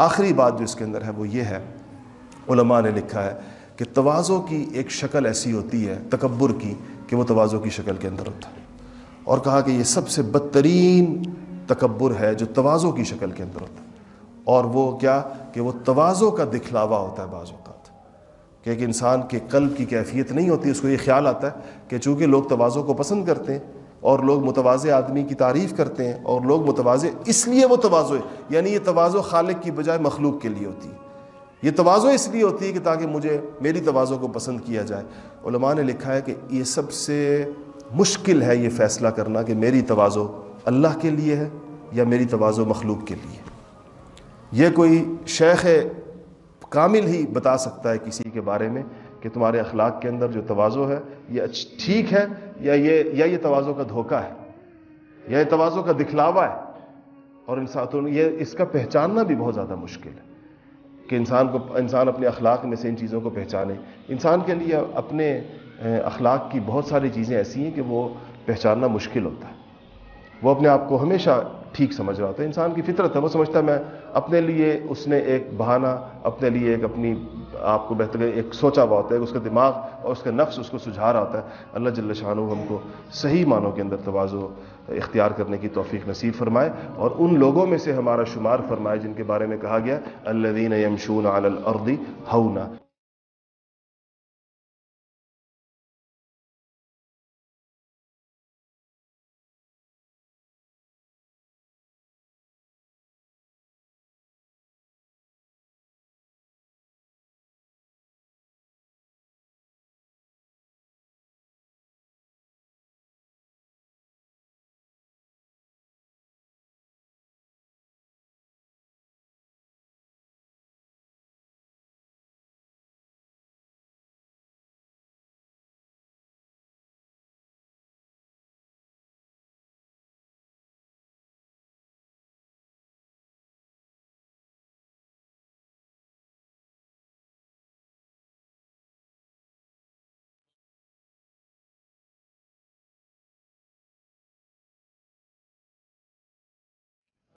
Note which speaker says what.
Speaker 1: آخری بات جو اس کے اندر ہے وہ یہ ہے، علماء نے لکھا ہے کہ توازوں کی ایک شکل ایسی ہوتی ہے، تکبر کی، کہ وہ توازوں کی شکل کے اندر ہوتا ہے۔ اور کہا کہ یہ سب سے بدترین تکبر ہے جو توازوں کی شکل کے اندر ہوتا ہے۔ اور وہ کیا؟ کہ وہ توازوں کا دکھلاوا ہوتا ہے بعض اوقات۔ کہ ایک انسان کے قلب کی کیفیت نہیں ہوتی، اس کو یہ خیال آتا ہے کہ چونکہ لوگ توازوں کو پسند کرتے ہیں اور لوگ متوازے آدمی کی تعریف کرتے ہیں اور لوگ متوازے اس لیے وہ توازو ہے یعنی یہ توازو خالق کی بجائے مخلوق کے لیے ہوتی ہے۔ یہ توازو اس لیے ہوتی ہے کہ تاکہ مجھے میری توازوں کو پسند کیا جائے۔ علماء نے لکھا ہے کہ یہ سب سے مشکل ہے یہ فیصلہ کرنا کہ میری توازو اللہ کے لیے ہے یا میری توازو مخلوق کے لیے۔ یہ کوئی شیخ کامل ہی بتا سکتا ہے کسی کے بارے میں۔ کہ تمہارے اخلاق کے اندر جو توازو ہے، یہ ٹھیک ہے یا یہ یا یہ توازو کا دھوکہ ہے، یا یہ توازو کا دکھلاوا ہے۔ اور انسان یہ اس کا پہچاننا بھی بہت زیادہ مشکل ہے کہ انسان کو، انسان اپنے اخلاق میں سے ان چیزوں کو پہچانے۔ انسان کے لیے اپنے، اخلاق کی بہت ساری چیزیں ایسی ہیں کہ وہ پہچاننا مشکل ہوتا ہے۔ وہ اپنے آپ کو ہمیشہ ٹھیک سمجھ رہا ہوتا ہے۔ انسان کی فطرت ہے، وہ سمجھتا ہے، میں اپنے لیے اس نے ایک بہانہ، اپنے لیے ایک اپنی آپ کو بہتر ایک سوچا ہوا ہوتا ہے، اس کا دماغ اور اس کا نفس اس کو سجھا رہا ہوتا ہے۔ اللہ جل شاہ ہم کو صحیح معنوں کے اندر توازو اختیار کرنے کی توفیق نصیب فرمائے۔ اور ان لوگوں میں سے ہمارا شمار فرمائے جن کے بارے میں کہا گیا اللہ دین یمشون علی الارض ہونا